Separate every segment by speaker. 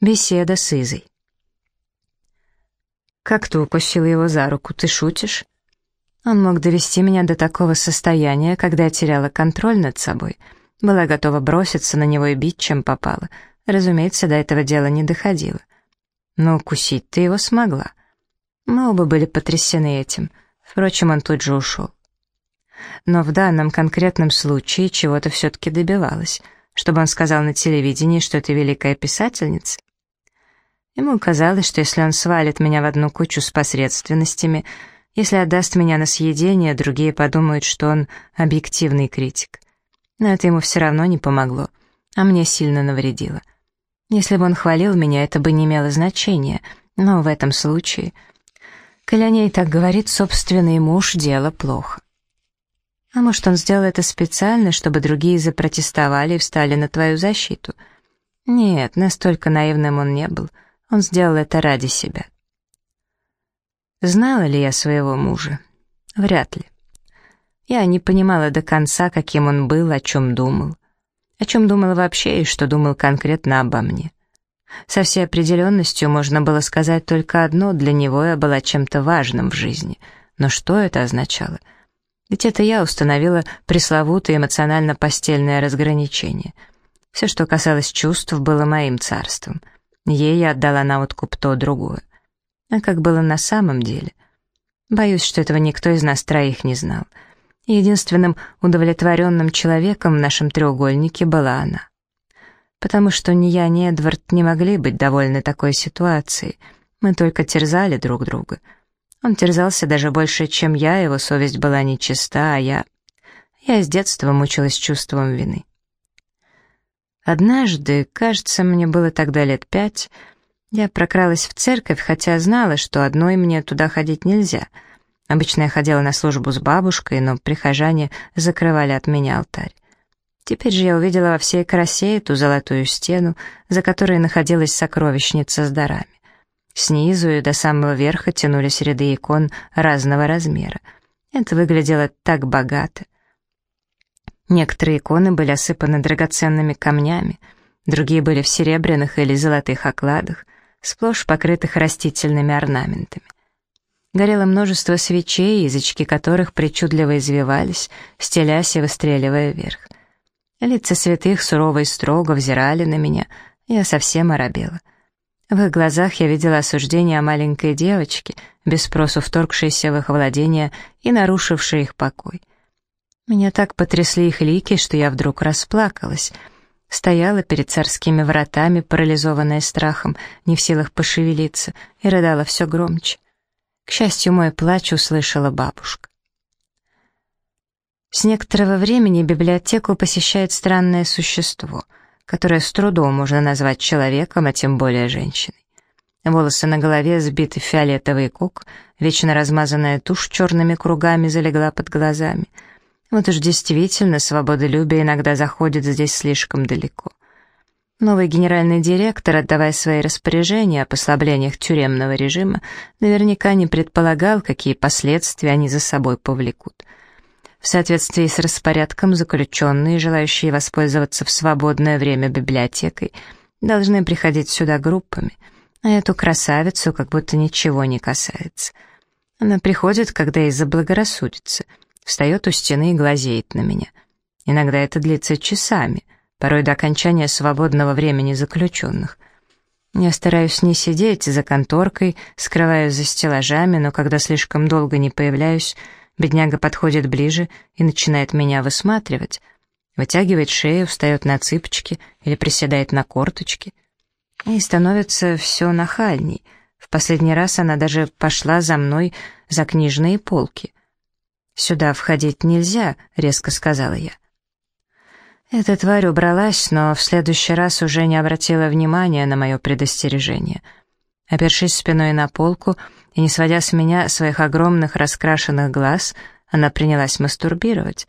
Speaker 1: Беседа с Изой. «Как ты укусил его за руку, ты шутишь?» Он мог довести меня до такого состояния, когда я теряла контроль над собой. Была готова броситься на него и бить, чем попало. Разумеется, до этого дела не доходило. Но укусить ты его смогла. Мы оба были потрясены этим. Впрочем, он тут же ушел. Но в данном конкретном случае чего-то все-таки добивалась, чтобы он сказал на телевидении, что ты великая писательница. Ему казалось, что если он свалит меня в одну кучу с посредственностями, если отдаст меня на съедение, другие подумают, что он объективный критик. Но это ему все равно не помогло, а мне сильно навредило. Если бы он хвалил меня, это бы не имело значения, но в этом случае... Коли так говорит собственный муж, дело плохо. А может, он сделал это специально, чтобы другие запротестовали и встали на твою защиту? Нет, настолько наивным он не был — он сделал это ради себя. Знала ли я своего мужа? Вряд ли. Я не понимала до конца, каким он был, о чем думал. О чем думал вообще и что думал конкретно обо мне. Со всей определенностью можно было сказать только одно, для него я была чем-то важным в жизни. Но что это означало? Ведь это я установила пресловутое эмоционально-постельное разграничение. Все, что касалось чувств, было моим царством — Ей я отдала на откуп то другое. А как было на самом деле? Боюсь, что этого никто из нас троих не знал. Единственным удовлетворенным человеком в нашем треугольнике была она. Потому что ни я, ни Эдвард не могли быть довольны такой ситуацией. Мы только терзали друг друга. Он терзался даже больше, чем я, его совесть была нечиста, а я... Я с детства мучилась чувством вины. Однажды, кажется, мне было тогда лет пять, я прокралась в церковь, хотя знала, что одной мне туда ходить нельзя. Обычно я ходила на службу с бабушкой, но прихожане закрывали от меня алтарь. Теперь же я увидела во всей красе эту золотую стену, за которой находилась сокровищница с дарами. Снизу и до самого верха тянулись ряды икон разного размера. Это выглядело так богато. Некоторые иконы были осыпаны драгоценными камнями, другие были в серебряных или золотых окладах, сплошь покрытых растительными орнаментами. Горело множество свечей, язычки которых причудливо извивались, стелясь и выстреливая вверх. Лица святых сурово и строго взирали на меня, я совсем оробела. В их глазах я видела осуждение о маленькой девочке, без спросу вторгшейся в их владение и нарушившей их покой — меня так потрясли их лики, что я вдруг расплакалась. Стояла перед царскими вратами, парализованная страхом, не в силах пошевелиться, и рыдала все громче. К счастью, мой плач услышала бабушка. С некоторого времени библиотеку посещает странное существо, которое с трудом можно назвать человеком, а тем более женщиной. Волосы на голове сбиты в фиолетовый кук, вечно размазанная тушь черными кругами залегла под глазами — вот уж действительно, свободолюбие иногда заходит здесь слишком далеко. Новый генеральный директор, отдавая свои распоряжения о послаблениях тюремного режима, наверняка не предполагал, какие последствия они за собой повлекут. В соответствии с распорядком заключенные, желающие воспользоваться в свободное время библиотекой, должны приходить сюда группами, а эту красавицу как будто ничего не касается. Она приходит, когда ей заблагорассудится — встает у стены и глазеет на меня. Иногда это длится часами, порой до окончания свободного времени заключенных. Я стараюсь не сидеть за конторкой, скрываюсь за стеллажами, но когда слишком долго не появляюсь, бедняга подходит ближе и начинает меня высматривать, вытягивает шею, встает на цыпочки или приседает на корточки. И становится все нахальней. В последний раз она даже пошла за мной за книжные полки. «Сюда входить нельзя», — резко сказала я. Эта тварь убралась, но в следующий раз уже не обратила внимания на мое предостережение. Опершись спиной на полку и не сводя с меня своих огромных раскрашенных глаз, она принялась мастурбировать.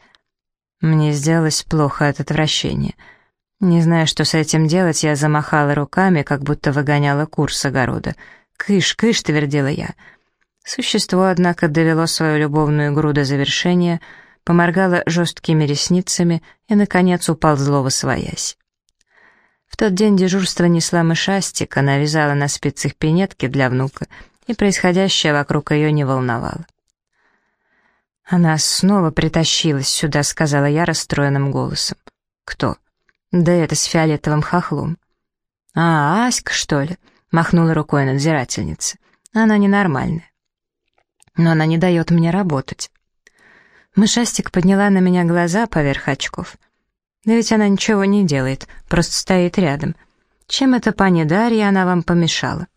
Speaker 1: Мне сделалось плохо от отвращения. Не зная, что с этим делать, я замахала руками, как будто выгоняла кур с огорода. «Кыш, кыш!» — твердила я — Существо, однако, довело свою любовную игру до завершения, поморгало жесткими ресницами и, наконец, уползло во своясь. В тот день дежурство несла мышастик, она вязала на спицах пинетки для внука, и происходящее вокруг ее не волновало. «Она снова притащилась сюда», — сказала я расстроенным голосом. «Кто?» «Да это с фиолетовым хохлом». «А, Аська, что ли?» — махнула рукой надзирательница. «Она ненормальная». «Но она не дает мне работать». Мышастик подняла на меня глаза поверх очков. «Да ведь она ничего не делает, просто стоит рядом. Чем это пани Дарья она вам помешала?»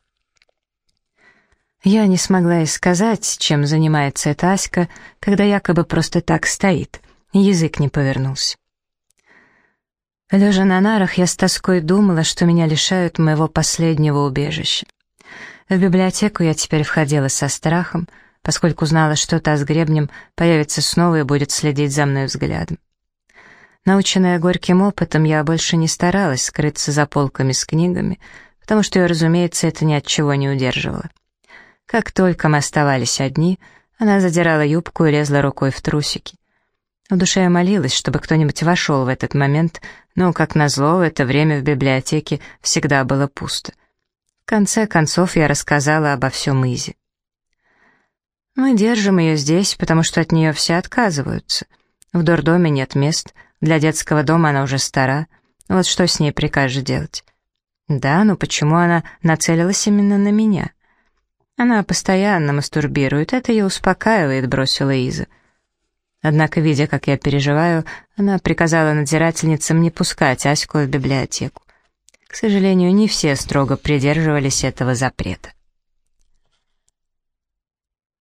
Speaker 1: Я не смогла и сказать, чем занимается эта Аська, когда якобы просто так стоит, язык не повернулся. Лежа на нарах, я с тоской думала, что меня лишают моего последнего убежища. В библиотеку я теперь входила со страхом, поскольку знала, что та с гребнем появится снова и будет следить за мной взглядом. Наученная горьким опытом, я больше не старалась скрыться за полками с книгами, потому что, разумеется, это ни от чего не удерживало. Как только мы оставались одни, она задирала юбку и лезла рукой в трусики. В душе я молилась, чтобы кто-нибудь вошел в этот момент, но, как назло, в это время в библиотеке всегда было пусто. В конце концов я рассказала обо всем Изи. Мы держим ее здесь, потому что от нее все отказываются. В дурдоме нет мест, для детского дома она уже стара. Вот что с ней прикажешь делать? Да, но почему она нацелилась именно на меня? Она постоянно мастурбирует, это ее успокаивает, бросила Иза. Однако, видя, как я переживаю, она приказала надзирательницам не пускать Аську в библиотеку. К сожалению, не все строго придерживались этого запрета.